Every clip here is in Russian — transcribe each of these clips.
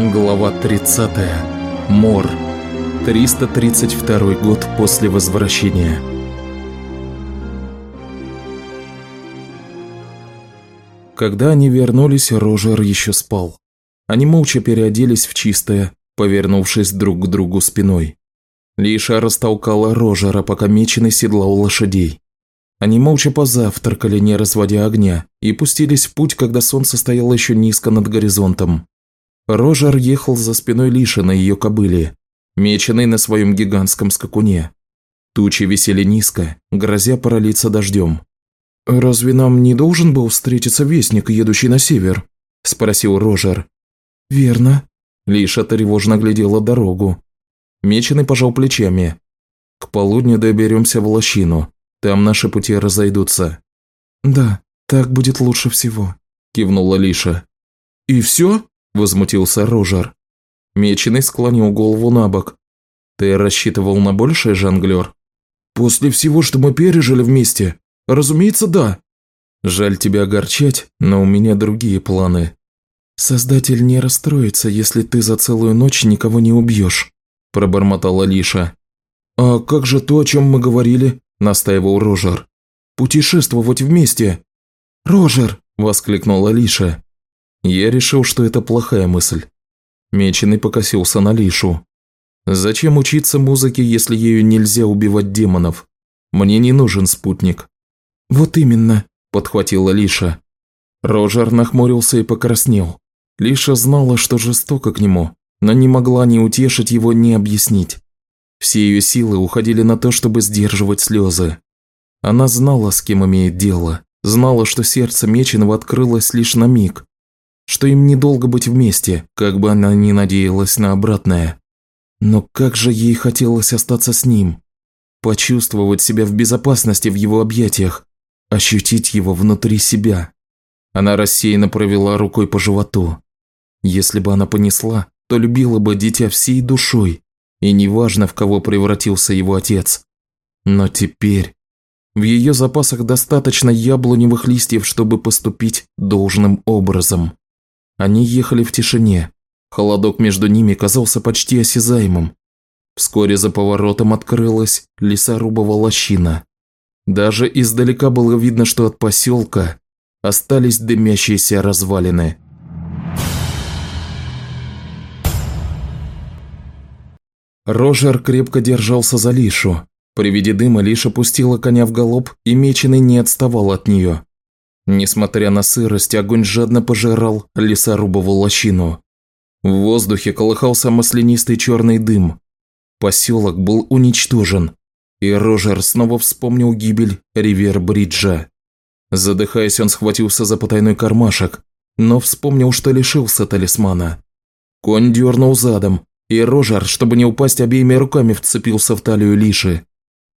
Глава 30. Мор. 332 год после возвращения. Когда они вернулись, Рожер еще спал. Они молча переоделись в чистое, повернувшись друг к другу спиной. Лиша растолкала Рожера, пока Меченый седлал лошадей. Они молча позавтракали, не разводя огня, и пустились в путь, когда солнце стояло еще низко над горизонтом. Рожер ехал за спиной Лиши на ее кобыле, меченый на своем гигантском скакуне. Тучи висели низко, грозя пролиться дождем. «Разве нам не должен был встретиться вестник, едущий на север?» – спросил Рожер. «Верно». Лиша тревожно глядела дорогу. Меченый пожал плечами. «К полудню доберемся в лощину. Там наши пути разойдутся». «Да, так будет лучше всего», – кивнула Лиша. «И все?» – возмутился Рожер. Меченый склонил голову на бок. «Ты рассчитывал на большее, жонглер?» «После всего, что мы пережили вместе? Разумеется, да!» «Жаль тебя огорчать, но у меня другие планы». «Создатель не расстроится, если ты за целую ночь никого не убьешь», – пробормотала Лиша. «А как же то, о чем мы говорили?» – настаивал Рожер. «Путешествовать вместе!» «Рожер!» – воскликнула Лиша. Я решил, что это плохая мысль. Меченый покосился на Лишу. Зачем учиться музыке, если ею нельзя убивать демонов? Мне не нужен спутник. Вот именно, подхватила Лиша. Рожер нахмурился и покраснел. Лиша знала, что жестоко к нему, но не могла ни утешить его, ни объяснить. Все ее силы уходили на то, чтобы сдерживать слезы. Она знала, с кем имеет дело, знала, что сердце Меченого открылось лишь на миг, что им недолго быть вместе, как бы она ни надеялась на обратное. Но как же ей хотелось остаться с ним, почувствовать себя в безопасности в его объятиях, ощутить его внутри себя. Она рассеянно провела рукой по животу. Если бы она понесла, то любила бы дитя всей душой, и неважно, в кого превратился его отец. Но теперь в ее запасах достаточно яблоневых листьев, чтобы поступить должным образом. Они ехали в тишине. Холодок между ними казался почти осязаемым. Вскоре за поворотом открылась лесорубова лощина. Даже издалека было видно, что от поселка остались дымящиеся развалины. Рожер крепко держался за Лишу. При виде дыма Лиша пустила коня в галоп, и Меченый не отставал от нее. Несмотря на сырость, огонь жадно пожирал лесорубову лощину. В воздухе колыхался маслянистый черный дым. Поселок был уничтожен, и Рожер снова вспомнил гибель Ривер-Бриджа. Задыхаясь, он схватился за потайной кармашек, но вспомнил, что лишился талисмана. Конь дернул задом, и Рожер, чтобы не упасть обеими руками, вцепился в талию Лиши.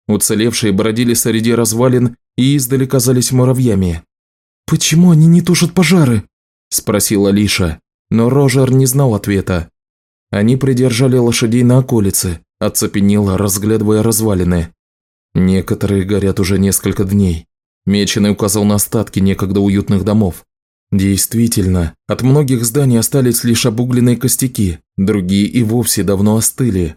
Уцелевшие бродили среди развалин и издали казались муравьями. «Почему они не тушат пожары?» – спросила Лиша, но Рожер не знал ответа. Они придержали лошадей на околице, оцепенело, разглядывая развалины. Некоторые горят уже несколько дней. Меченый указал на остатки некогда уютных домов. Действительно, от многих зданий остались лишь обугленные костяки, другие и вовсе давно остыли.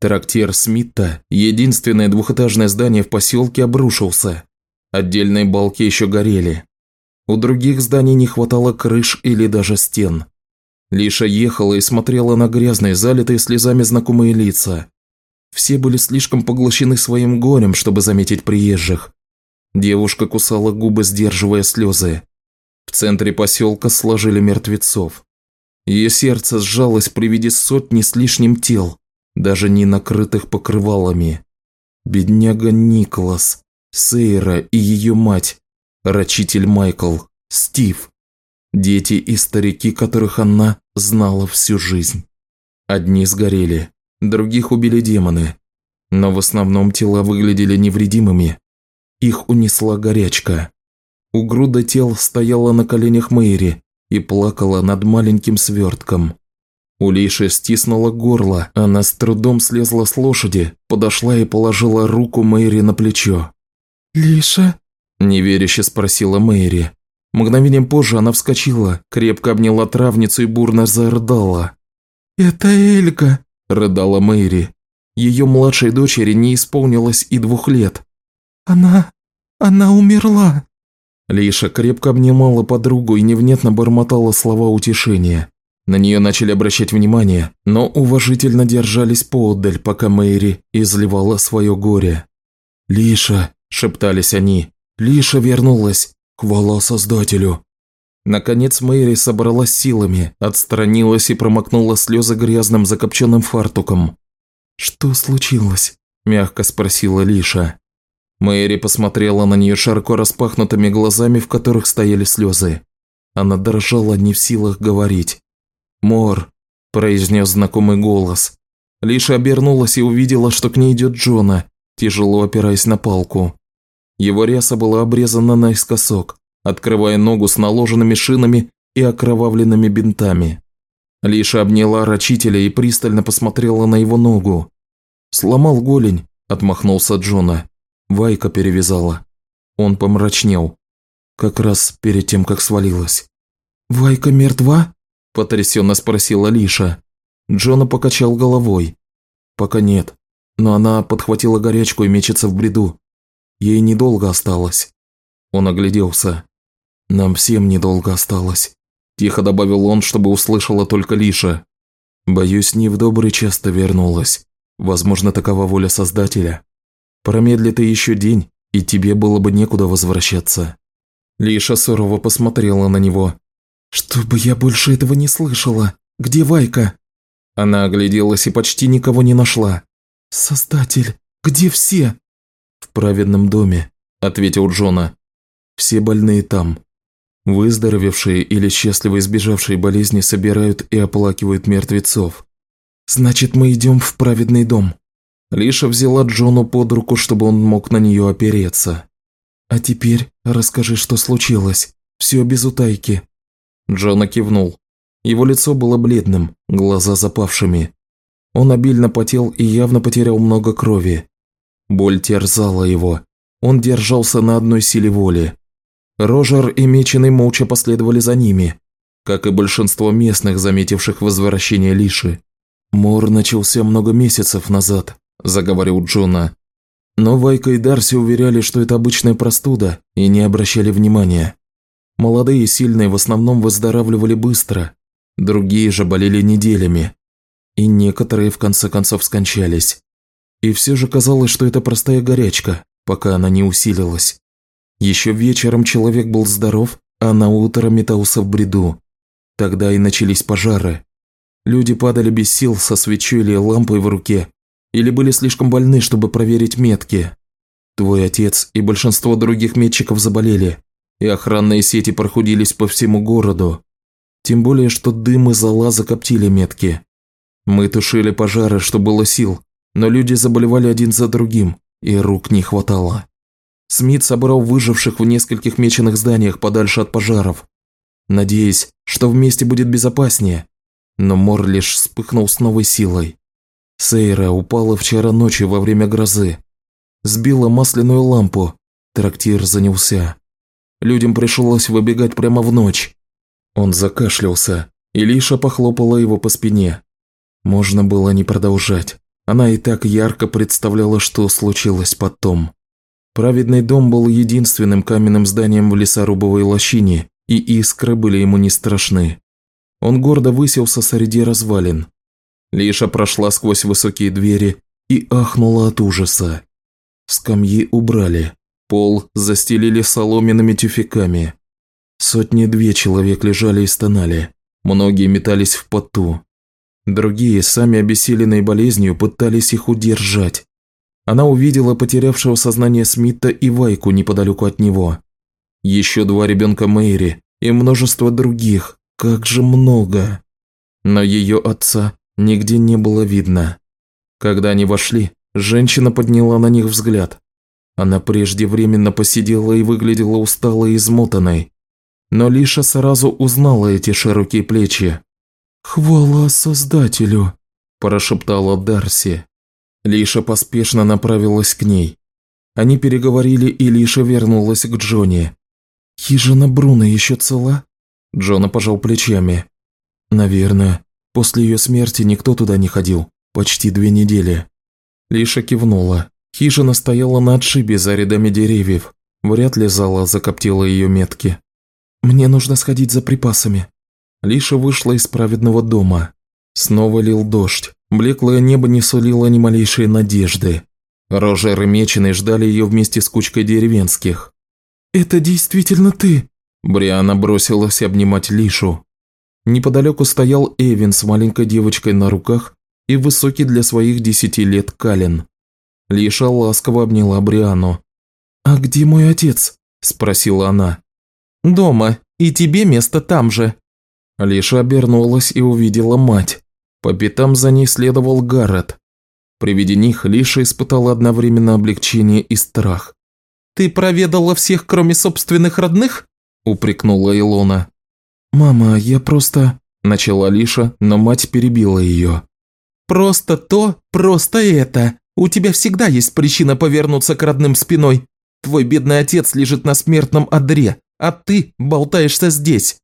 Трактир Смитта, единственное двухэтажное здание в поселке, обрушился. Отдельные балки еще горели. У других зданий не хватало крыш или даже стен. Лиша ехала и смотрела на грязные, залитые слезами знакомые лица. Все были слишком поглощены своим горем, чтобы заметить приезжих. Девушка кусала губы, сдерживая слезы. В центре поселка сложили мертвецов. Ее сердце сжалось при виде сотни с лишним тел, даже не накрытых покрывалами. Бедняга Николас, Сейра и ее мать Рачитель Майкл, Стив. Дети и старики, которых она знала всю жизнь. Одни сгорели, других убили демоны. Но в основном тела выглядели невредимыми. Их унесла горячка. У груда тел стояла на коленях Мэри и плакала над маленьким свертком. У Лиши стиснуло горло, она с трудом слезла с лошади, подошла и положила руку Мэри на плечо. «Лиша?» Неверяще спросила Мэри. Мгновением позже она вскочила, крепко обняла травницу и бурно зарыдала. «Это Эльга», – рыдала Мэри. Ее младшей дочери не исполнилось и двух лет. «Она... она умерла». Лиша крепко обнимала подругу и невнятно бормотала слова утешения. На нее начали обращать внимание, но уважительно держались поодаль, пока Мэри изливала свое горе. «Лиша», – шептались они, – «Лиша вернулась! Хвала Создателю!» Наконец Мэри собралась силами, отстранилась и промокнула слезы грязным закопченным фартуком. «Что случилось?» – мягко спросила Лиша. Мэри посмотрела на нее широко распахнутыми глазами, в которых стояли слезы. Она дрожала, не в силах говорить. «Мор», – произнес знакомый голос. Лиша обернулась и увидела, что к ней идет Джона, тяжело опираясь на палку. Его ряса была обрезана наискосок, открывая ногу с наложенными шинами и окровавленными бинтами. Лиша обняла рачителя и пристально посмотрела на его ногу. «Сломал голень», – отмахнулся Джона. Вайка перевязала. Он помрачнел. Как раз перед тем, как свалилась. «Вайка мертва?» – потрясенно спросила Лиша. Джона покачал головой. «Пока нет, но она подхватила горячку и мечется в бреду. Ей недолго осталось». Он огляделся. «Нам всем недолго осталось», – тихо добавил он, чтобы услышала только Лиша. «Боюсь, не в добрый часто вернулась. Возможно, такова воля Создателя. Промедли ты еще день, и тебе было бы некуда возвращаться». Лиша сурово посмотрела на него. «Чтобы я больше этого не слышала. Где Вайка?» Она огляделась и почти никого не нашла. «Создатель, где все?» «В праведном доме», – ответил Джона. «Все больные там. Выздоровевшие или счастливо избежавшие болезни собирают и оплакивают мертвецов. Значит, мы идем в праведный дом». Лиша взяла Джону под руку, чтобы он мог на нее опереться. «А теперь расскажи, что случилось. Все без утайки». Джона кивнул. Его лицо было бледным, глаза запавшими. Он обильно потел и явно потерял много крови. Боль терзала его. Он держался на одной силе воли. Рожер и Меченый молча последовали за ними, как и большинство местных, заметивших возвращение Лиши. «Мор начался много месяцев назад», – заговорил Джона. Но Вайка и Дарси уверяли, что это обычная простуда, и не обращали внимания. Молодые и сильные в основном выздоравливали быстро, другие же болели неделями. И некоторые в конце концов скончались. И все же казалось, что это простая горячка, пока она не усилилась. Еще вечером человек был здоров, а на утро метался в бреду. Тогда и начались пожары. Люди падали без сил со свечой или лампой в руке, или были слишком больны, чтобы проверить метки. Твой отец и большинство других метчиков заболели, и охранные сети прохудились по всему городу. Тем более, что дым и зола закоптили метки. Мы тушили пожары, что было сил, но люди заболевали один за другим, и рук не хватало. Смит собрал выживших в нескольких меченых зданиях подальше от пожаров, надеясь, что вместе будет безопаснее. Но Мор лишь вспыхнул с новой силой. Сейра упала вчера ночью во время грозы. Сбила масляную лампу. Трактир занялся. Людям пришлось выбегать прямо в ночь. Он закашлялся, и Лиша похлопала его по спине. Можно было не продолжать. Она и так ярко представляла, что случилось потом. Праведный дом был единственным каменным зданием в лесорубовой лощине, и искры были ему не страшны. Он гордо высился среди развалин. Лиша прошла сквозь высокие двери и ахнула от ужаса. Скамьи убрали, пол застелили соломенными тюфяками. Сотни-две человек лежали и стонали, многие метались в поту. Другие, сами обессиленные болезнью, пытались их удержать, она увидела потерявшего сознание Смита и Вайку неподалеку от него. Еще два ребенка Мэри и множество других, как же много. Но ее отца нигде не было видно. Когда они вошли, женщина подняла на них взгляд. Она преждевременно посидела и выглядела усталой и измотанной. Но Лиша сразу узнала эти широкие плечи. «Хвала Создателю!» – прошептала Дарси. Лиша поспешно направилась к ней. Они переговорили, и Лиша вернулась к Джонни. «Хижина Бруно еще цела?» Джона пожал плечами. «Наверное. После ее смерти никто туда не ходил. Почти две недели». Лиша кивнула. Хижина стояла на отшибе за рядами деревьев. Вряд ли зала закоптила ее метки. «Мне нужно сходить за припасами». Лиша вышла из праведного дома. Снова лил дождь. Блеклое небо не сулило ни малейшей надежды. Рожер и Меченый ждали ее вместе с кучкой деревенских. «Это действительно ты?» Бриана бросилась обнимать Лишу. Неподалеку стоял Эвин с маленькой девочкой на руках и высокий для своих десяти лет Калин. Лиша ласково обняла Бриану. «А где мой отец?» – спросила она. «Дома, и тебе место там же». Лиша обернулась и увидела мать. По пятам за ней следовал Гаррет. При виде них Лиша испытала одновременно облегчение и страх. «Ты проведала всех, кроме собственных родных?» – упрекнула Илона. «Мама, я просто...» – начала Лиша, но мать перебила ее. «Просто то, просто это. У тебя всегда есть причина повернуться к родным спиной. Твой бедный отец лежит на смертном одре, а ты болтаешься здесь».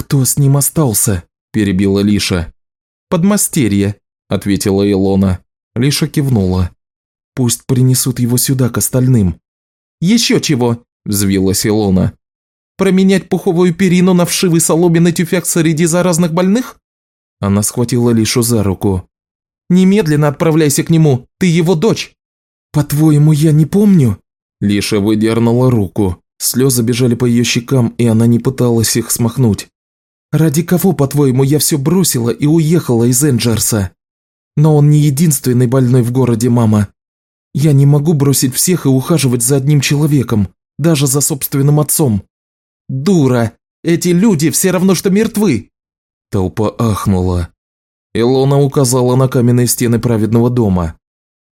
«Кто с ним остался?» – перебила Лиша. «Подмастерье», – ответила Илона. Лиша кивнула. «Пусть принесут его сюда к остальным». «Еще чего?» – взвилась Илона. «Променять пуховую перину на вшивый соломенный тюфяк среди заразных больных?» Она схватила Лишу за руку. «Немедленно отправляйся к нему, ты его дочь!» «По-твоему, я не помню?» Лиша выдернула руку. Слезы бежали по ее щекам, и она не пыталась их смахнуть. Ради кого, по-твоему, я все бросила и уехала из Энджерса? Но он не единственный больной в городе, мама. Я не могу бросить всех и ухаживать за одним человеком, даже за собственным отцом. Дура! Эти люди все равно, что мертвы!» Толпа ахнула. Илона указала на каменные стены праведного дома.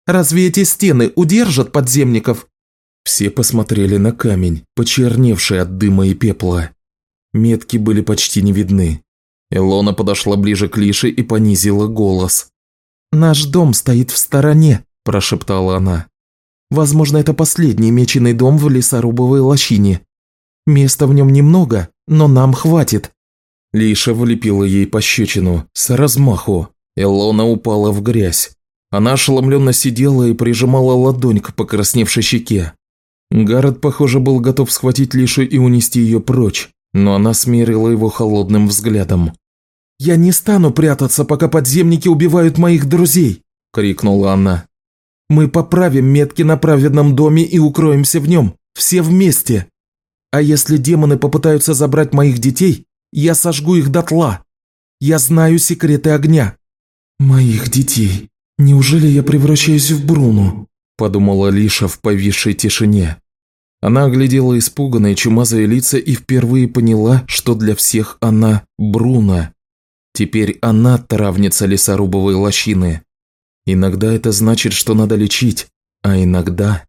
«Разве эти стены удержат подземников?» Все посмотрели на камень, почерневший от дыма и пепла. Метки были почти не видны. Элона подошла ближе к Лише и понизила голос. «Наш дом стоит в стороне», – прошептала она. «Возможно, это последний меченый дом в лесорубовой лощине. Места в нем немного, но нам хватит». Лиша влепила ей пощечину, с размаху. Элона упала в грязь. Она ошеломленно сидела и прижимала ладонь к покрасневшей щеке. Гаррет, похоже, был готов схватить Лишу и унести ее прочь но она смерила его холодным взглядом. «Я не стану прятаться, пока подземники убивают моих друзей!» – крикнула она. «Мы поправим метки на праведном доме и укроемся в нем, все вместе. А если демоны попытаются забрать моих детей, я сожгу их дотла. Я знаю секреты огня». «Моих детей. Неужели я превращаюсь в Бруну?» – подумала Лиша в повисшей тишине. Она оглядела испуганные чумазые лица и впервые поняла, что для всех она Бруно. Теперь она травница лесорубовой лощины. Иногда это значит, что надо лечить, а иногда...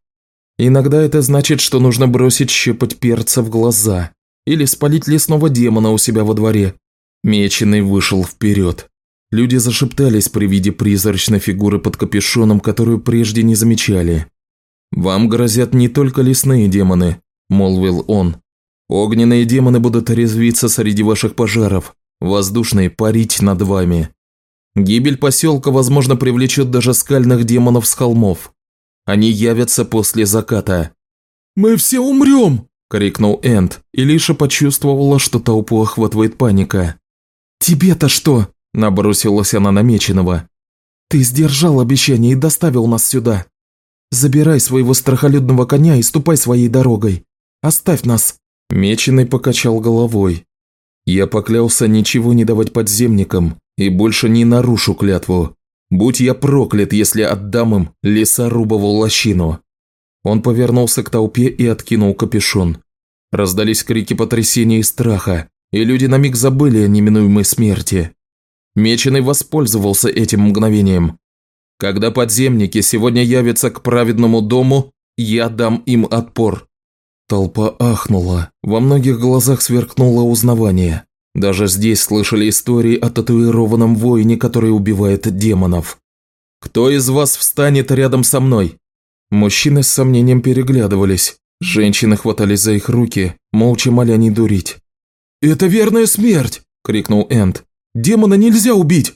Иногда это значит, что нужно бросить щепоть перца в глаза или спалить лесного демона у себя во дворе. Меченый вышел вперед. Люди зашептались при виде призрачной фигуры под капюшоном, которую прежде не замечали. «Вам грозят не только лесные демоны», – молвил он. «Огненные демоны будут резвиться среди ваших пожаров, воздушные парить над вами. Гибель поселка, возможно, привлечет даже скальных демонов с холмов. Они явятся после заката». «Мы все умрем!» – крикнул Энд, и Лиша почувствовала, что толпу охватывает паника. «Тебе-то что?» – набросилась она на Меченого. «Ты сдержал обещание и доставил нас сюда. Забирай своего страхолюдного коня и ступай своей дорогой. Оставь нас». Меченый покачал головой. Я поклялся ничего не давать подземникам и больше не нарушу клятву. Будь я проклят, если отдам им лесорубову лощину. Он повернулся к толпе и откинул капюшон. Раздались крики потрясения и страха, и люди на миг забыли о неминуемой смерти. Меченый воспользовался этим мгновением. Когда подземники сегодня явятся к праведному дому, я дам им отпор». Толпа ахнула, во многих глазах сверкнуло узнавание. Даже здесь слышали истории о татуированном воине, который убивает демонов. «Кто из вас встанет рядом со мной?» Мужчины с сомнением переглядывались. Женщины хватались за их руки, молча моля не дурить. «Это верная смерть!» – крикнул Энд. «Демона нельзя убить!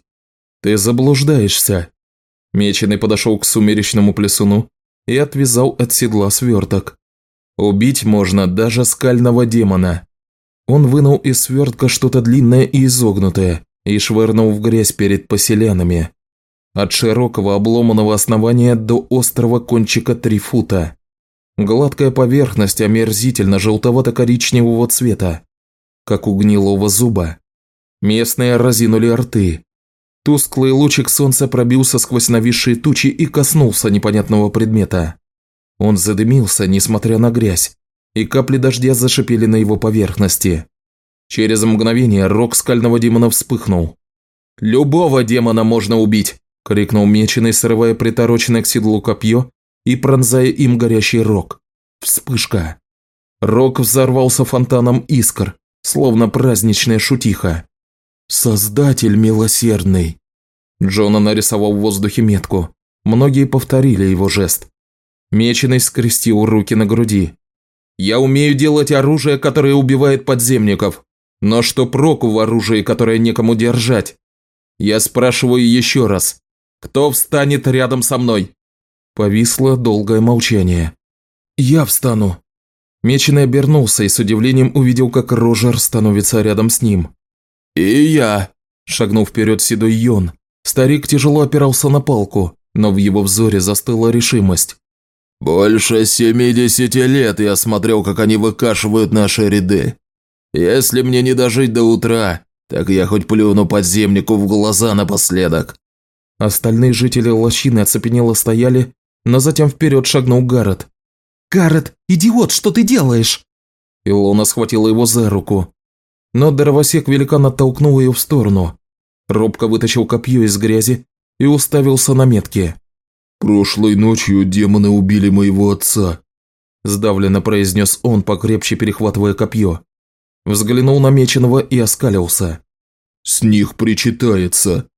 «Ты заблуждаешься». Меченый подошел к сумеречному плесуну и отвязал от седла сверток. «Убить можно даже скального демона». Он вынул из свертка что-то длинное и изогнутое и швырнул в грязь перед поселянами. От широкого обломанного основания до острого кончика три фута. Гладкая поверхность омерзительно желтовато-коричневого цвета, как у гнилого зуба. Местные разинули рты. Тусклый лучик солнца пробился сквозь нависшие тучи и коснулся непонятного предмета. Он задымился, несмотря на грязь, и капли дождя зашипели на его поверхности. Через мгновение рог скального демона вспыхнул. «Любого демона можно убить!» – крикнул меченый, срывая притороченное к седлу копье и пронзая им горящий рог. Вспышка. Рог взорвался фонтаном искр, словно праздничная шутиха. «Создатель милосердный!» Джона нарисовал в воздухе метку. Многие повторили его жест. Меченый скрестил руки на груди. «Я умею делать оружие, которое убивает подземников. Но что проку в оружии, которое некому держать? Я спрашиваю еще раз. Кто встанет рядом со мной?» Повисло долгое молчание. «Я встану». Меченый обернулся и с удивлением увидел, как Рожер становится рядом с ним. «И я», – шагнул вперед седой Йон. Старик тяжело опирался на палку, но в его взоре застыла решимость. «Больше семидесяти лет я смотрел, как они выкашивают наши ряды. Если мне не дожить до утра, так я хоть плюну подземнику в глаза напоследок». Остальные жители лощины оцепенело стояли, но затем вперед шагнул Гаррет. «Гаррет, идиот, что ты делаешь?» Илона схватила его за руку. Но дровосек великан оттолкнул ее в сторону. Робко вытащил копье из грязи и уставился на метки. «Прошлой ночью демоны убили моего отца», – сдавленно произнес он, покрепче перехватывая копье. Взглянул на меченого и оскалился. «С них причитается».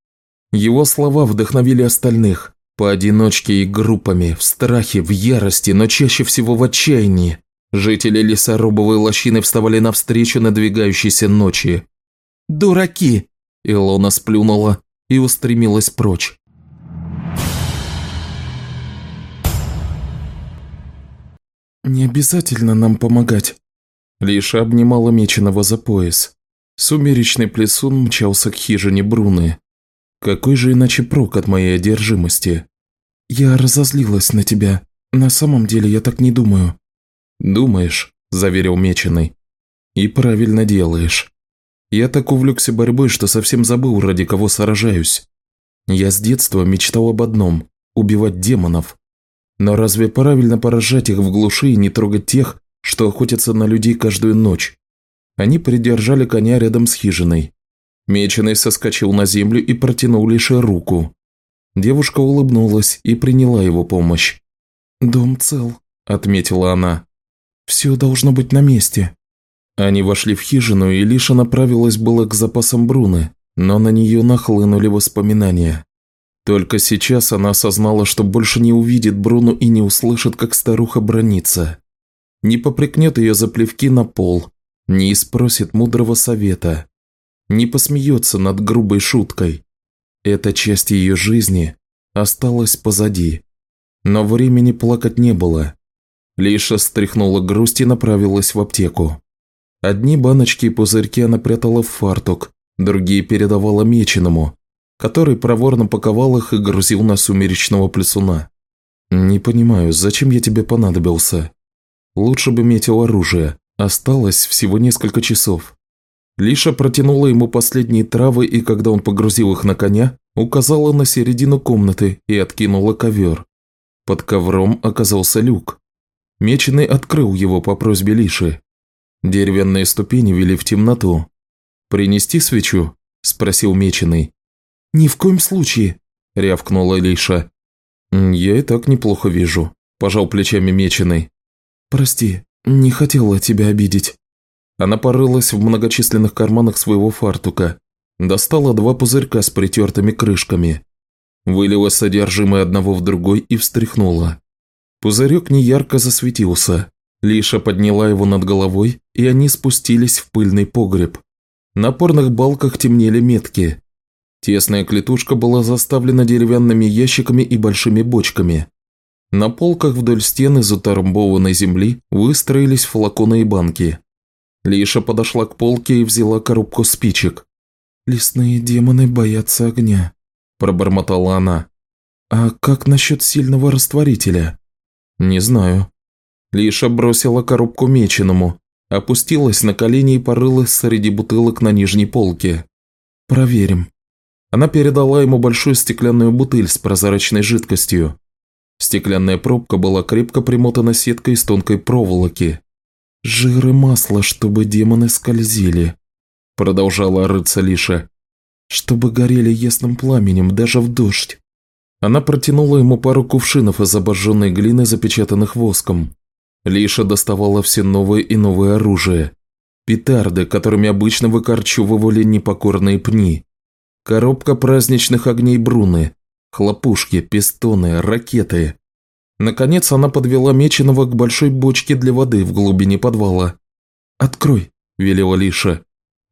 Его слова вдохновили остальных. Поодиночке и группами, в страхе, в ярости, но чаще всего в отчаянии. Жители лесорубовой лощины вставали навстречу надвигающейся ночи. «Дураки!» – Илона сплюнула и устремилась прочь. «Не обязательно нам помогать», – лишь обнимала меченого за пояс. Сумеречный плесун мчался к хижине Бруны. Какой же иначе прок от моей одержимости? Я разозлилась на тебя. На самом деле я так не думаю. Думаешь, заверил Меченый. И правильно делаешь. Я так увлекся борьбой, что совсем забыл, ради кого сражаюсь. Я с детства мечтал об одном – убивать демонов. Но разве правильно поражать их в глуши и не трогать тех, что охотятся на людей каждую ночь? Они придержали коня рядом с хижиной. Меченый соскочил на землю и протянул лишь руку. Девушка улыбнулась и приняла его помощь. «Дом цел», – отметила она. «Все должно быть на месте». Они вошли в хижину, и Лиша направилась было к запасам Бруны, но на нее нахлынули воспоминания. Только сейчас она осознала, что больше не увидит Бруну и не услышит, как старуха бронится. Не попрекнет ее за плевки на пол, не спросит мудрого совета не посмеется над грубой шуткой. Эта часть ее жизни осталась позади. Но времени плакать не было. Лиша стряхнула грусть и направилась в аптеку. Одни баночки и пузырьки она прятала в фартук, другие передавала меченому, который проворно паковал их и грузил на сумеречного плесуна. «Не понимаю, зачем я тебе понадобился? Лучше бы метил оружие, осталось всего несколько часов». Лиша протянула ему последние травы и, когда он погрузил их на коня, указала на середину комнаты и откинула ковер. Под ковром оказался люк. Меченый открыл его по просьбе Лиши. Деревянные ступени вели в темноту. «Принести свечу?» – спросил Меченый. «Ни в коем случае», – рявкнула Лиша. «Я и так неплохо вижу», – пожал плечами Меченый. «Прости, не хотела тебя обидеть». Она порылась в многочисленных карманах своего фартука, достала два пузырька с притертыми крышками, вылила содержимое одного в другой и встряхнула. Пузырек неярко засветился. Лиша подняла его над головой, и они спустились в пыльный погреб. На порных балках темнели метки. Тесная клетушка была заставлена деревянными ящиками и большими бочками. На полках вдоль стены из утрамбованной земли выстроились флаконы и банки. Лиша подошла к полке и взяла коробку спичек. «Лесные демоны боятся огня», – пробормотала она. «А как насчет сильного растворителя?» «Не знаю». Лиша бросила коробку меченому, опустилась на колени и порылась среди бутылок на нижней полке. «Проверим». Она передала ему большую стеклянную бутыль с прозрачной жидкостью. Стеклянная пробка была крепко примотана сеткой из тонкой проволоки. «Жир и масло, чтобы демоны скользили», – продолжала рыться Лиша. «Чтобы горели ясным пламенем, даже в дождь». Она протянула ему пару кувшинов из обожженной глины, запечатанных воском. Лиша доставала все новое и новое оружие. Петарды, которыми обычно выкорчевывали непокорные пни. Коробка праздничных огней Бруны. Хлопушки, пистоны, ракеты. Наконец она подвела Меченого к большой бочке для воды в глубине подвала. «Открой», – велела Лиша.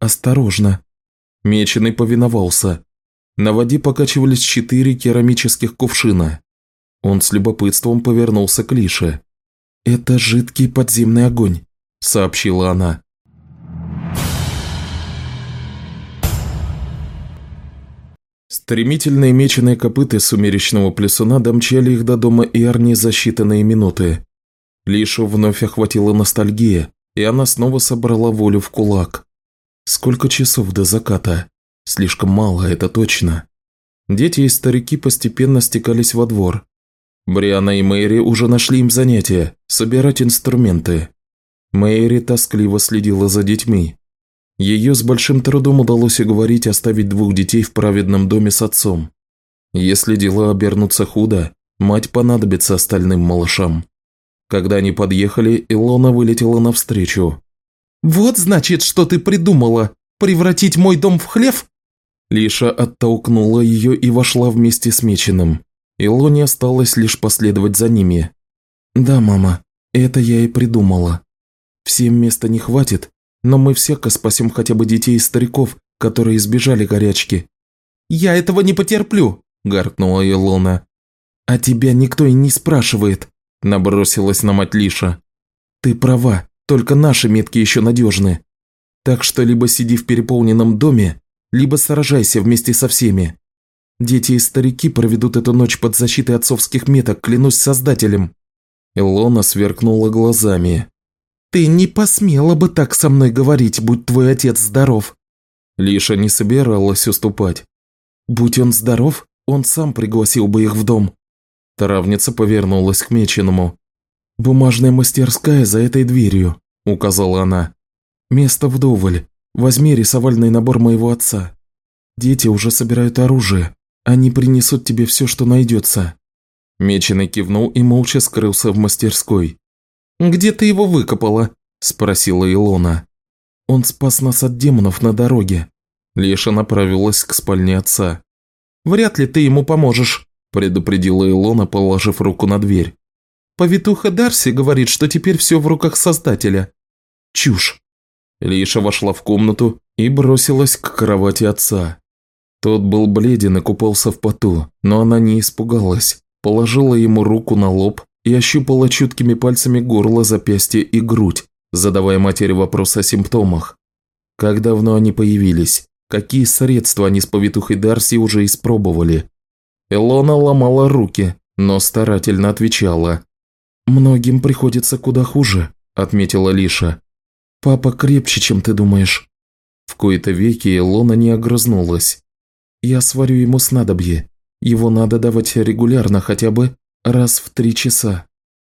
«Осторожно». Меченый повиновался. На воде покачивались четыре керамических кувшина. Он с любопытством повернулся к Лише. «Это жидкий подземный огонь», – сообщила она. Стремительные меченые копыты сумеречного плесуна домчали их до дома Иарни за считанные минуты. Лишу вновь охватила ностальгия, и она снова собрала волю в кулак. Сколько часов до заката? Слишком мало, это точно. Дети и старики постепенно стекались во двор, Бриана и Мэри уже нашли им занятие – собирать инструменты. Мэри тоскливо следила за детьми. Ее с большим трудом удалось уговорить оставить двух детей в праведном доме с отцом. Если дела обернутся худо, мать понадобится остальным малышам. Когда они подъехали, Илона вылетела навстречу. «Вот, значит, что ты придумала! Превратить мой дом в хлев?» Лиша оттолкнула ее и вошла вместе с Меченым. Илоне осталось лишь последовать за ними. «Да, мама, это я и придумала. Всем места не хватит, но мы всяко спасем хотя бы детей и стариков, которые избежали горячки». «Я этого не потерплю», – гаркнула Илона. «А тебя никто и не спрашивает», – набросилась на мать Лиша. «Ты права, только наши метки еще надежны. Так что либо сиди в переполненном доме, либо сражайся вместе со всеми. Дети и старики проведут эту ночь под защитой отцовских меток, клянусь создателем». Илона сверкнула глазами. «Ты не посмела бы так со мной говорить, будь твой отец здоров». Лиша не собиралась уступать. «Будь он здоров, он сам пригласил бы их в дом». Травница повернулась к Меченому. «Бумажная мастерская за этой дверью», – указала она. «Место вдоволь. Возьми рисовальный набор моего отца. Дети уже собирают оружие. Они принесут тебе все, что найдется». Меченый кивнул и молча скрылся в мастерской. «Где ты его выкопала?» – спросила Илона. «Он спас нас от демонов на дороге». Леша направилась к спальне отца. «Вряд ли ты ему поможешь», – предупредила Илона, положив руку на дверь. «Повитуха Дарси говорит, что теперь все в руках Создателя». «Чушь». Лиша вошла в комнату и бросилась к кровати отца. Тот был бледен и купался в поту, но она не испугалась. Положила ему руку на лоб и ощупала чуткими пальцами горло, запястье и грудь, задавая матери вопрос о симптомах. Как давно они появились? Какие средства они с повитухой Дарси уже испробовали? Элона ломала руки, но старательно отвечала. «Многим приходится куда хуже», – отметила Лиша. «Папа крепче, чем ты думаешь». В кои-то веки Элона не огрызнулась. Я сварю ему снадобье. Его надо давать регулярно, хотя бы раз в три часа».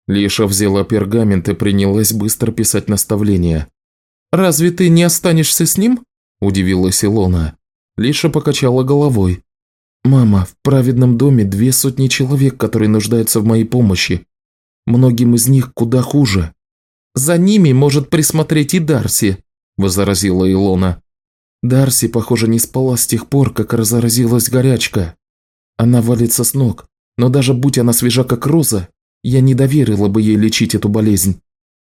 Лиша взяла пергамент и принялась быстро писать наставления. «Разве ты не останешься с ним?» – удивилась Илона. Лиша покачала головой. «Мама, в праведном доме две сотни человек, которые нуждаются в моей помощи. Многим из них куда хуже». «За ними может присмотреть и Дарси», – возразила Илона. Дарси, похоже, не спала с тех пор, как разразилась горячка. Она валится с ног, но даже будь она свежа как роза, я не доверила бы ей лечить эту болезнь.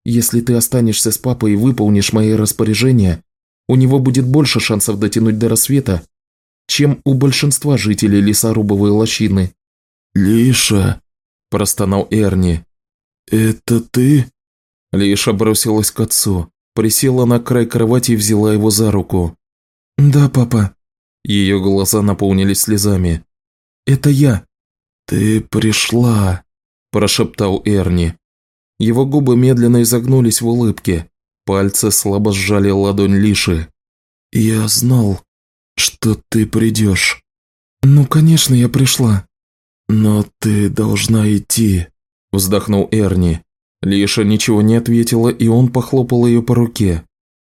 Если ты останешься с папой и выполнишь мои распоряжения, у него будет больше шансов дотянуть до рассвета, чем у большинства жителей лесорубовой лощины. «Лиша», – простонал Эрни. «Это ты?» Лиша бросилась к отцу, присела на край кровати и взяла его за руку. «Да, папа». Ее глаза наполнились слезами. «Это я». «Ты пришла», – прошептал Эрни. Его губы медленно изогнулись в улыбке. Пальцы слабо сжали ладонь Лиши. «Я знал, что ты придешь». «Ну, конечно, я пришла». «Но ты должна идти», – вздохнул Эрни. Лиша ничего не ответила, и он похлопал ее по руке.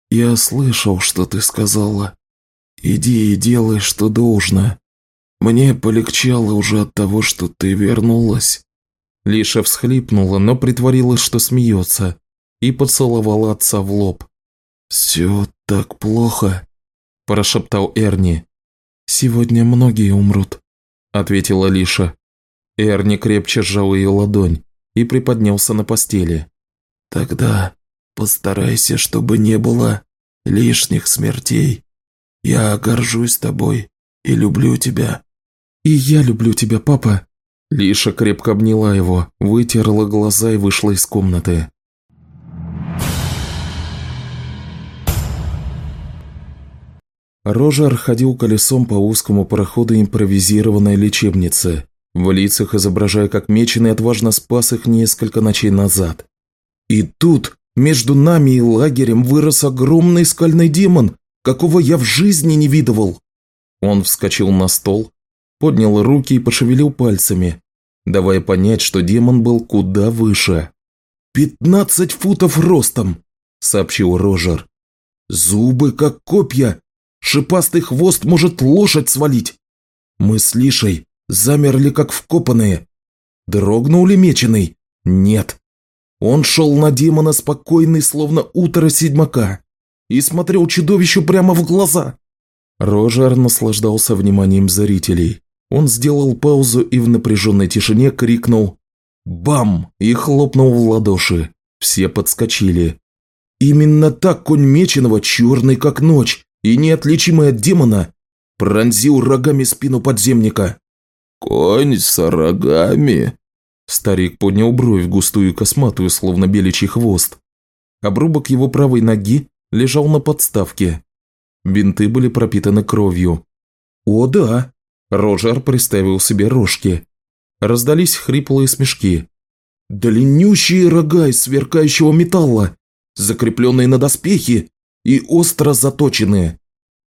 «Я слышал, что ты сказала. Иди и делай, что должно. Мне полегчало уже от того, что ты вернулась». Лиша всхлипнула, но притворилась, что смеется, и поцеловала отца в лоб. «Все так плохо», – прошептал Эрни. «Сегодня многие умрут», – ответила Лиша. Эрни крепче сжал ее ладонь и приподнялся на постели. «Тогда постарайся, чтобы не было лишних смертей. Я горжусь тобой и люблю тебя». «И я люблю тебя, папа». Лиша крепко обняла его, вытерла глаза и вышла из комнаты. Рожер ходил колесом по узкому проходу импровизированной лечебницы, в лицах изображая, как меченый отважно спас их несколько ночей назад. И тут между нами и лагерем вырос огромный скальный демон, какого я в жизни не видывал. Он вскочил на стол, поднял руки и пошевелил пальцами, давая понять, что демон был куда выше. «Пятнадцать футов ростом!» – сообщил Рожер. «Зубы, как копья, Шипастый хвост может лошадь свалить. Мы с Лишей замерли как вкопанные. Дрогнул ли меченый? Нет. Он шел на демона спокойный, словно утро седьмака, и смотрел чудовищу прямо в глаза. Рожер наслаждался вниманием зрителей. Он сделал паузу и в напряженной тишине крикнул «Бам!» и хлопнул в ладоши. Все подскочили. Именно так конь Меченого, черный как ночь, и неотличимый от демона, пронзил рогами спину подземника. «Конь с рогами?» Старик поднял бровь густую косматую, словно беличий хвост. Обрубок его правой ноги лежал на подставке. Бинты были пропитаны кровью. «О, да!» Рожер приставил себе рожки. Раздались хриплые смешки. «Длиннющие рога из сверкающего металла, закрепленные на доспехи и остро заточенные,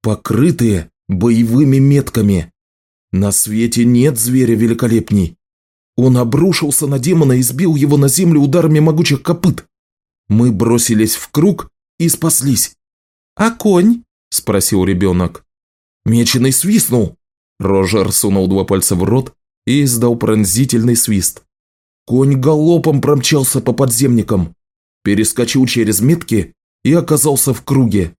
покрытые боевыми метками. На свете нет зверя великолепней. Он обрушился на демона и сбил его на землю ударами могучих копыт. Мы бросились в круг и спаслись. «А конь?» – спросил ребенок. Меченый свистнул. Рожер сунул два пальца в рот и издал пронзительный свист. Конь галопом промчался по подземникам, перескочил через метки и оказался в круге.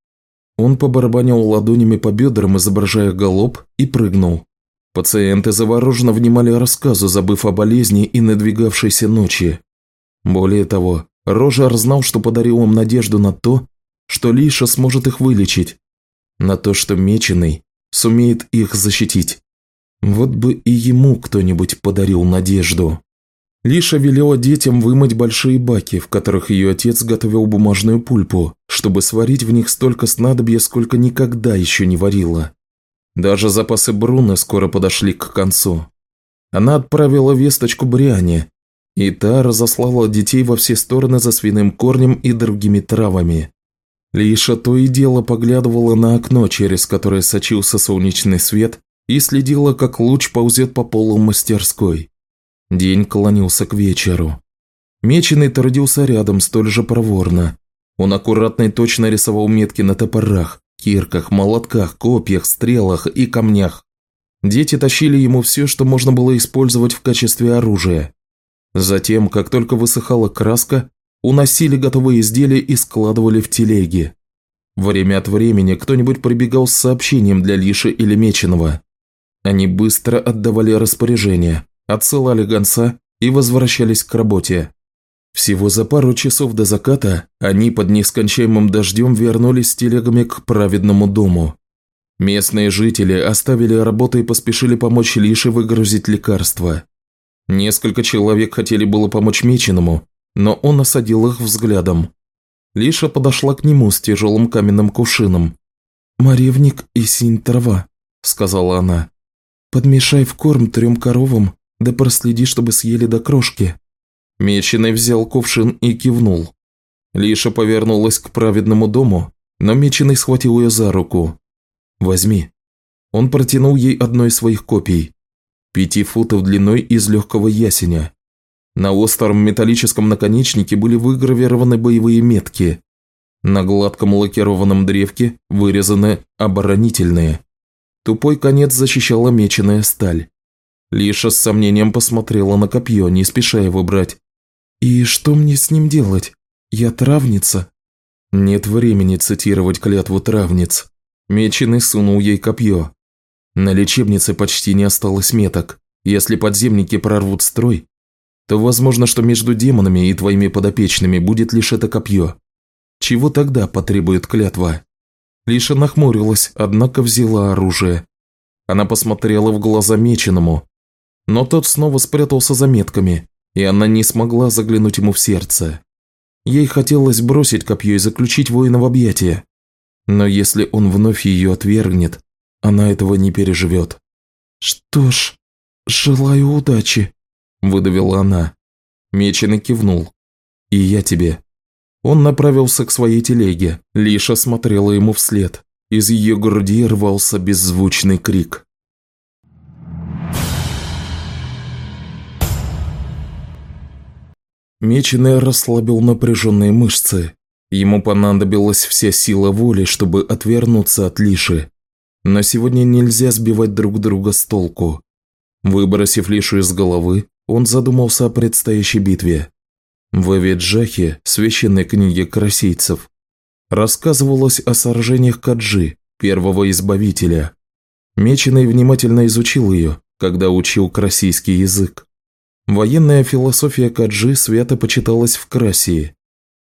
Он побарабанил ладонями по бедрам, изображая галоп, и прыгнул. Пациенты завороженно внимали рассказу, забыв о болезни и надвигавшейся ночи. Более того, Рожар знал, что подарил им надежду на то, что Лиша сможет их вылечить, на то, что Меченый сумеет их защитить. Вот бы и ему кто-нибудь подарил надежду. Лиша велела детям вымыть большие баки, в которых ее отец готовил бумажную пульпу, чтобы сварить в них столько снадобья, сколько никогда еще не варила. Даже запасы Бруны скоро подошли к концу. Она отправила весточку Бриане, и та разослала детей во все стороны за свиным корнем и другими травами. Лиша то и дело поглядывала на окно, через которое сочился солнечный свет, и следила, как луч ползет по полу мастерской. День клонился к вечеру. Меченый трудился рядом столь же проворно. Он аккуратно и точно рисовал метки на топорах, кирках, молотках, копьях, стрелах и камнях. Дети тащили ему все, что можно было использовать в качестве оружия. Затем, как только высыхала краска, уносили готовые изделия и складывали в телеги. Время от времени кто-нибудь прибегал с сообщением для Лиши или Меченого. Они быстро отдавали распоряжение, отсылали гонца и возвращались к работе. Всего за пару часов до заката они под нескончаемым дождем вернулись с телегами к праведному дому. Местные жители оставили работу и поспешили помочь Лише выгрузить лекарства. Несколько человек хотели было помочь Меченому, но он осадил их взглядом. Лиша подошла к нему с тяжелым каменным кувшином. «Моревник и синь трава», – сказала она. «Подмешай в корм трем коровам, да проследи, чтобы съели до крошки». Меченый взял кувшин и кивнул. Лиша повернулась к праведному дому, но Меченый схватил ее за руку. «Возьми». Он протянул ей одно из своих копий. Пяти футов длиной из легкого ясеня. На остром металлическом наконечнике были выгравированы боевые метки. На гладком лакированном древке вырезаны оборонительные. Тупой конец защищала меченая сталь. Лиша с сомнением посмотрела на копье, не спеша его брать. «И что мне с ним делать? Я травница?» Нет времени цитировать клятву травниц. Меченый сунул ей копье. На лечебнице почти не осталось меток. Если подземники прорвут строй, то возможно, что между демонами и твоими подопечными будет лишь это копье. Чего тогда потребует клятва? Лиша нахмурилась, однако взяла оружие. Она посмотрела в глаза меченому, но тот снова спрятался за метками, и она не смогла заглянуть ему в сердце. Ей хотелось бросить копье и заключить воина в объятия. Но если он вновь ее отвергнет, она этого не переживет. «Что ж, желаю удачи», – выдавила она. Меченый кивнул. «И я тебе». Он направился к своей телеге. Лиша смотрела ему вслед. Из ее груди рвался беззвучный крик. Меченый расслабил напряженные мышцы. Ему понадобилась вся сила воли, чтобы отвернуться от Лиши. Но сегодня нельзя сбивать друг друга с толку. Выбросив Лишу из головы, он задумался о предстоящей битве. В Эвиджахе, священной книге красийцев, рассказывалось о сражениях Каджи, первого избавителя. Меченый внимательно изучил ее, когда учил красийский язык. Военная философия Каджи свято почиталась в Красии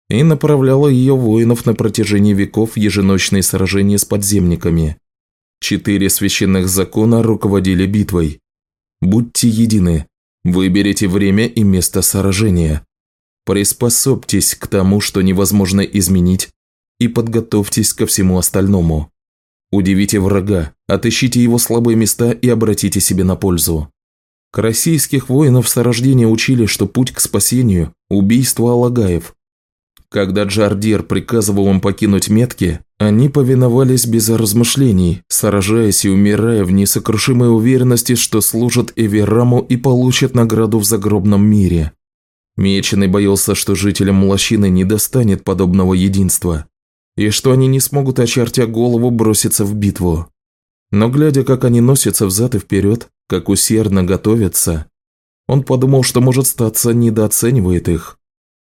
и направляла ее воинов на протяжении веков в еженочные сражения с подземниками. Четыре священных закона руководили битвой. Будьте едины, Выберите время и место сражения. Приспособьтесь к тому, что невозможно изменить, и подготовьтесь ко всему остальному. Удивите врага, отыщите его слабые места и обратите себе на пользу. Российских воинов с рождения учили, что путь к спасению – убийство Алагаев. Когда Джардир приказывал им покинуть метки, они повиновались без размышлений, сражаясь и умирая в несокрушимой уверенности, что служат Эвераму и получат награду в загробном мире. Меченый боялся, что жителям лощины не достанет подобного единства, и что они не смогут, очертя голову, броситься в битву. Но глядя, как они носятся взад и вперед, как усердно готовятся, он подумал, что, может статься, недооценивает их.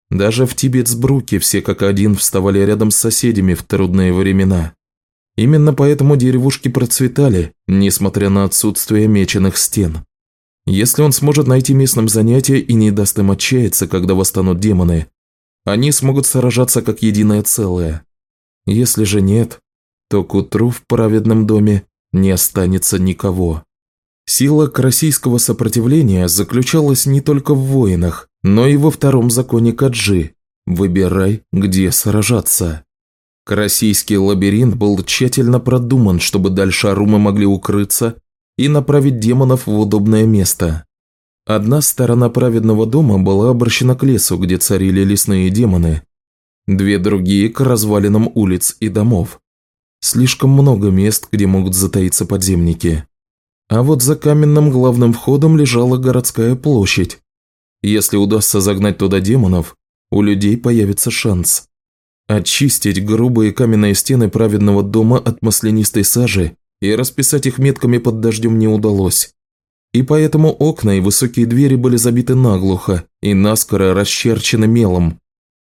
Даже в Тибетсбруке все как один вставали рядом с соседями в трудные времена. Именно поэтому деревушки процветали, несмотря на отсутствие меченых стен. Если он сможет найти местным занятие и не даст им отчаяться, когда восстанут демоны, они смогут сражаться как единое целое. Если же нет, то к утру в праведном доме не останется никого. Сила российского сопротивления заключалась не только в воинах, но и во втором законе Каджи – выбирай, где сражаться. Карасийский лабиринт был тщательно продуман, чтобы дальше арумы могли укрыться и направить демонов в удобное место. Одна сторона праведного дома была обращена к лесу, где царили лесные демоны, две другие – к развалинам улиц и домов. Слишком много мест, где могут затаиться подземники. А вот за каменным главным входом лежала городская площадь, если удастся загнать туда демонов, у людей появится шанс. Очистить грубые каменные стены праведного дома от маслянистой сажи и расписать их метками под дождем не удалось. И поэтому окна и высокие двери были забиты наглухо и наскоро расчерчены мелом.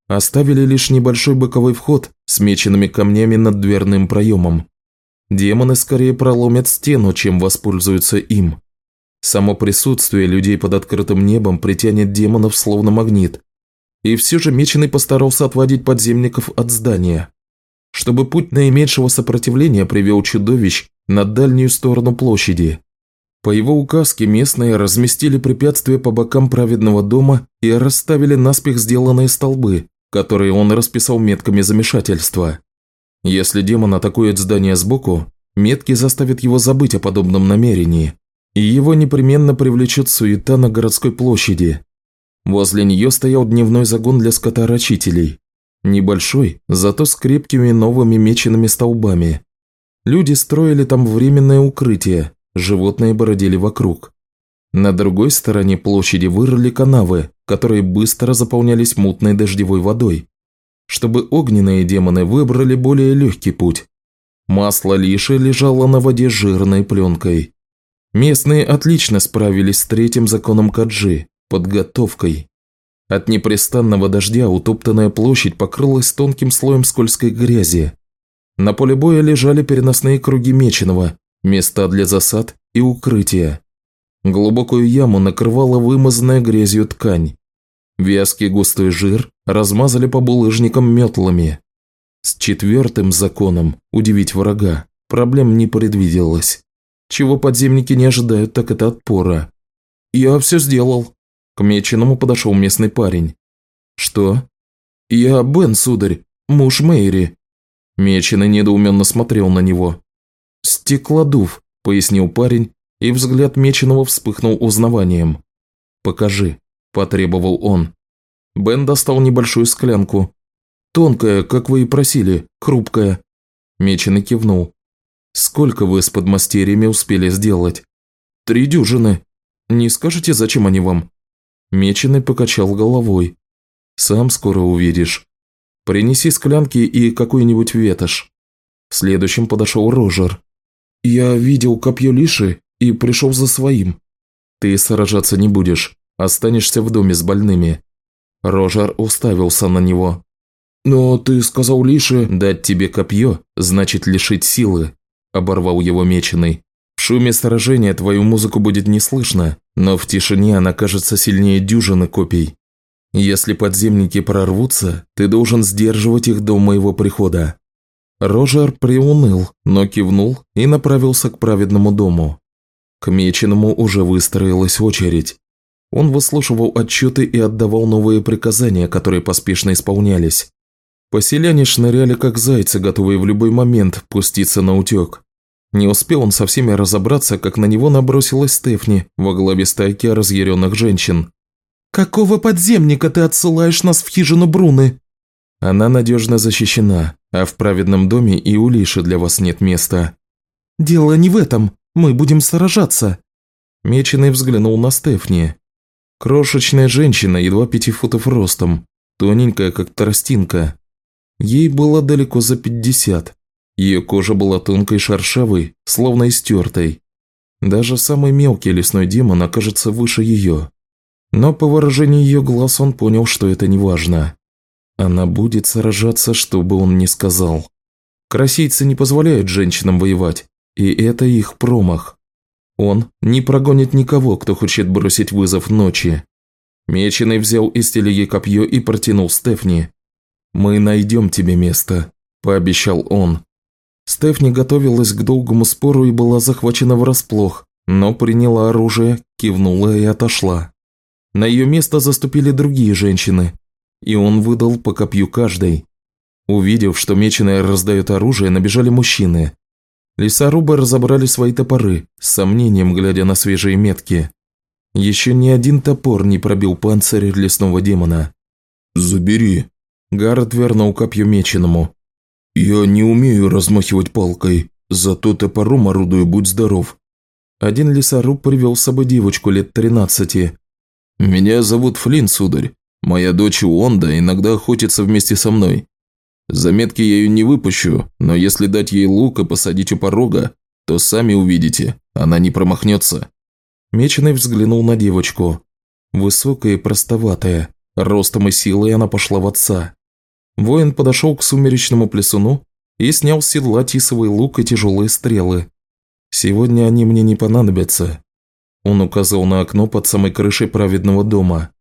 Оставили лишь небольшой боковой вход с меченными камнями над дверным проемом. Демоны скорее проломят стену, чем воспользуются им. Само присутствие людей под открытым небом притянет демонов словно магнит. И все же Меченый постарался отводить подземников от здания. Чтобы путь наименьшего сопротивления привел чудовищ на дальнюю сторону площади. По его указке местные разместили препятствия по бокам праведного дома и расставили наспех сделанные столбы, которые он расписал метками замешательства. Если демон атакует здание сбоку, метки заставят его забыть о подобном намерении, и его непременно привлечет суета на городской площади. Возле нее стоял дневной загон для скоторочителей. Небольшой, зато с крепкими новыми меченными столбами. Люди строили там временное укрытие, животные бородили вокруг. На другой стороне площади вырыли канавы, которые быстро заполнялись мутной дождевой водой. Чтобы огненные демоны выбрали более легкий путь. Масло лиши лежало на воде жирной пленкой. Местные отлично справились с третьим законом Каджи – подготовкой. От непрестанного дождя утоптанная площадь покрылась тонким слоем скользкой грязи. На поле боя лежали переносные круги меченого, места для засад и укрытия. Глубокую яму накрывала вымазанная грязью ткань. Вязкий густой жир размазали по булыжникам метлами. С четвертым законом удивить врага проблем не предвиделось. Чего подземники не ожидают, так это отпора. «Я все сделал». К меченому подошел местный парень. «Что?» «Я Бен, сударь, муж Мэйри». Меченый недоуменно смотрел на него. «Стеклодув», – пояснил парень, и взгляд меченого вспыхнул узнаванием. «Покажи», – потребовал он. Бен достал небольшую склянку. «Тонкая, как вы и просили, хрупкая». Меченый кивнул. «Сколько вы с подмастерьями успели сделать?» «Три дюжины. Не скажете, зачем они вам?» Меченый покачал головой. «Сам скоро увидишь. Принеси склянки и какой-нибудь ветошь». Следующим подошел Рожер. «Я видел копье Лиши и пришел за своим». «Ты сражаться не будешь, останешься в доме с больными». Рожер уставился на него. «Но ты сказал Лише...» «Дать тебе копье, значит лишить силы», – оборвал его меченый. «В шуме сражения твою музыку будет не слышно, но в тишине она кажется сильнее дюжины копий. Если подземники прорвутся, ты должен сдерживать их до моего прихода. Рожер приуныл, но кивнул и направился к праведному дому. К меченому уже выстроилась очередь. Он выслушивал отчеты и отдавал новые приказания, которые поспешно исполнялись. Поселяне шныряли как зайцы, готовые в любой момент пуститься на утек. Не успел он со всеми разобраться, как на него набросилась Стефни во главе стайки разъяренных женщин. «Какого подземника ты отсылаешь нас в хижину Бруны?» Она надежно защищена, а в праведном доме и у Лиши для вас нет места». «Дело не в этом. Мы будем сражаться». Меченый взглянул на Стефни. Крошечная женщина, едва пяти футов ростом, тоненькая, как тростинка. Ей было далеко за пятьдесят. Ее кожа была тонкой шершавой, словно истертой. Даже самый мелкий лесной демон окажется выше ее. Но по выражению ее глаз он понял, что это не важно. Она будет сражаться, что бы он ни сказал. Красийцы не позволяют женщинам воевать, и это их промах. Он не прогонит никого, кто хочет бросить вызов ночи. Меченый взял из телеги копье и протянул Стефни. «Мы найдем тебе место», – пообещал он. Стефни готовилась к долгому спору и была захвачена врасплох, но приняла оружие, кивнула и отошла. На ее место заступили другие женщины, и он выдал по копью каждой. Увидев, что меченые раздают оружие, набежали мужчины. Лесорубы разобрали свои топоры, с сомнением глядя на свежие метки. Еще ни один топор не пробил панцирь лесного демона. «Забери», – Гаррет вернул копье меченому. «Я не умею размахивать палкой, зато топором орудую, будь здоров». Один лесоруб привел с собой девочку лет тринадцати. «Меня зовут Флинн, сударь. Моя дочь Уонда иногда охотится вместе со мной. Заметки я ее не выпущу, но если дать ей лук и посадить у порога, то сами увидите, она не промахнется». Меченый взглянул на девочку. Высокая и простоватая, ростом и силой она пошла в отца. Воин подошел к сумеречному плесуну и снял с седла тисовый лук и тяжелые стрелы. «Сегодня они мне не понадобятся». Он указал на окно под самой крышей праведного дома.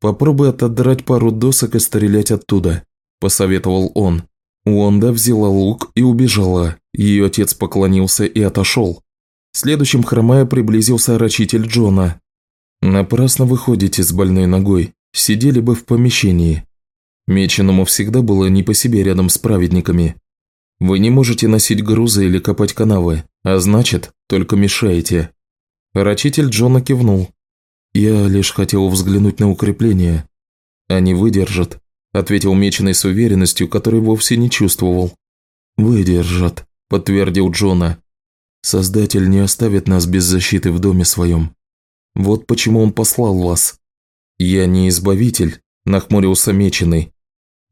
«Попробуй отодрать пару досок и стрелять оттуда», – посоветовал он. Уонда взяла лук и убежала. Ее отец поклонился и отошел. Следующим хромая приблизился рачитель Джона. «Напрасно выходите с больной ногой. Сидели бы в помещении. Меченому всегда было не по себе рядом с праведниками. Вы не можете носить грузы или копать канавы, а значит, только мешаете». Рачитель Джона кивнул. «Я лишь хотел взглянуть на укрепление. Они выдержат», – ответил Меченый с уверенностью, которой вовсе не чувствовал. «Выдержат», – подтвердил Джона. «Создатель не оставит нас без защиты в доме своем. Вот почему он послал вас». «Я не избавитель», – нахмурился Меченый.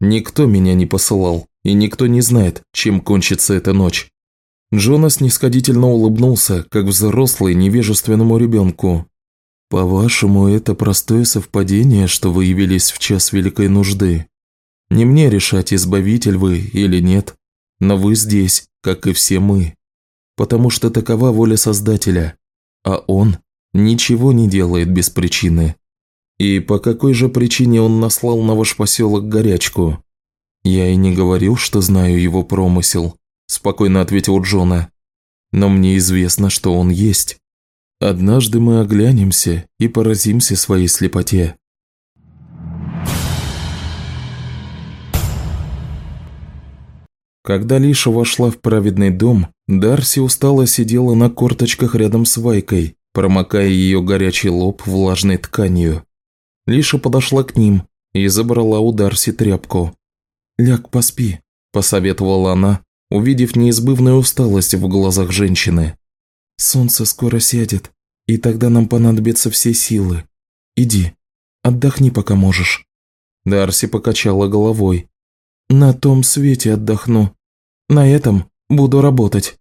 «Никто меня не посылал, и никто не знает, чем кончится эта ночь». Джонас нисходительно улыбнулся, как взрослый невежественному ребенку. «По-вашему, это простое совпадение, что вы явились в час великой нужды? Не мне решать, избавитель вы или нет, но вы здесь, как и все мы. Потому что такова воля Создателя, а Он ничего не делает без причины. И по какой же причине Он наслал на ваш поселок горячку? Я и не говорил, что знаю его промысел, спокойно ответил Джона. Но мне известно, что он есть. Однажды мы оглянемся и поразимся своей слепоте. Когда Лиша вошла в праведный дом, Дарси устало сидела на корточках рядом с Вайкой, промокая ее горячий лоб влажной тканью. Лиша подошла к ним и забрала у Дарси тряпку. «Ляг, поспи», – посоветовала она, увидев неизбывную усталость в глазах женщины. «Солнце скоро сядет, и тогда нам понадобятся все силы. Иди, отдохни, пока можешь». Дарси покачала головой. «На том свете отдохну. На этом буду работать».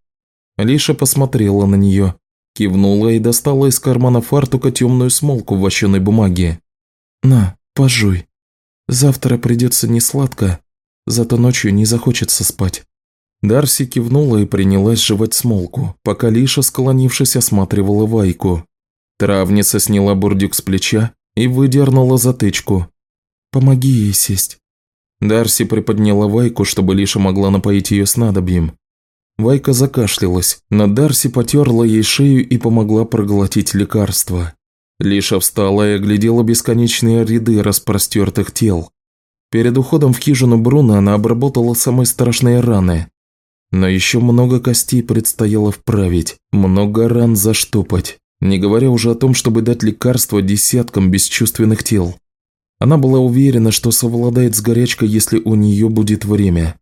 Лиша посмотрела на нее, кивнула и достала из кармана фартука темную смолку в вощеной бумаге. «На, пожуй. Завтра придется не сладко, зато ночью не захочется спать». Дарси кивнула и принялась жевать смолку, пока Лиша, склонившись, осматривала Вайку. Травница сняла бурдюк с плеча и выдернула затычку. «Помоги ей сесть». Дарси приподняла Вайку, чтобы Лиша могла напоить ее снадобьем. Вайка закашлялась, но Дарси потерла ей шею и помогла проглотить лекарство. Лиша встала и оглядела бесконечные ряды распростертых тел. Перед уходом в хижину Бруно она обработала самые страшные раны. Но еще много костей предстояло вправить, много ран заштопать, не говоря уже о том, чтобы дать лекарство десяткам бесчувственных тел. Она была уверена, что совладает с горячкой, если у нее будет время.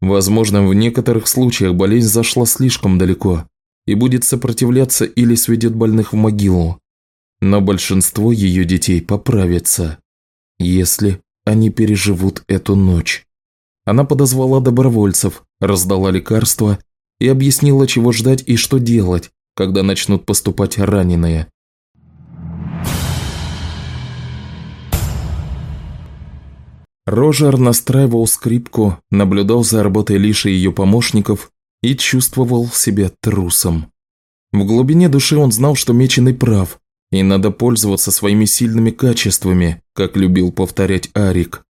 Возможно, в некоторых случаях болезнь зашла слишком далеко и будет сопротивляться или сведет больных в могилу. Но большинство ее детей поправится, если они переживут эту ночь. Она подозвала добровольцев, раздала лекарства и объяснила, чего ждать и что делать, когда начнут поступать раненые. Рожер настраивал скрипку, наблюдал за работой Лиши и ее помощников и чувствовал себя трусом. В глубине души он знал, что Меченый прав, и надо пользоваться своими сильными качествами, как любил повторять Арик.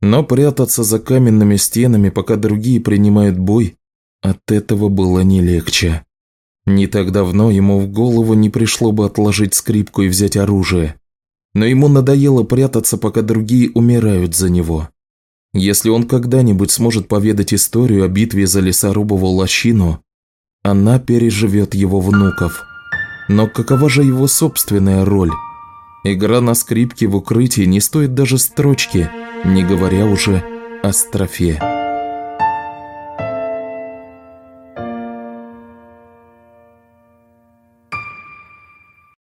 Но прятаться за каменными стенами, пока другие принимают бой, от этого было не легче. Не так давно ему в голову не пришло бы отложить скрипку и взять оружие. Но ему надоело прятаться, пока другие умирают за него. Если он когда-нибудь сможет поведать историю о битве за лесорубову лощину, она переживет его внуков. Но какова же его собственная роль? Игра на скрипке в укрытии не стоит даже строчки, не говоря уже о строфе.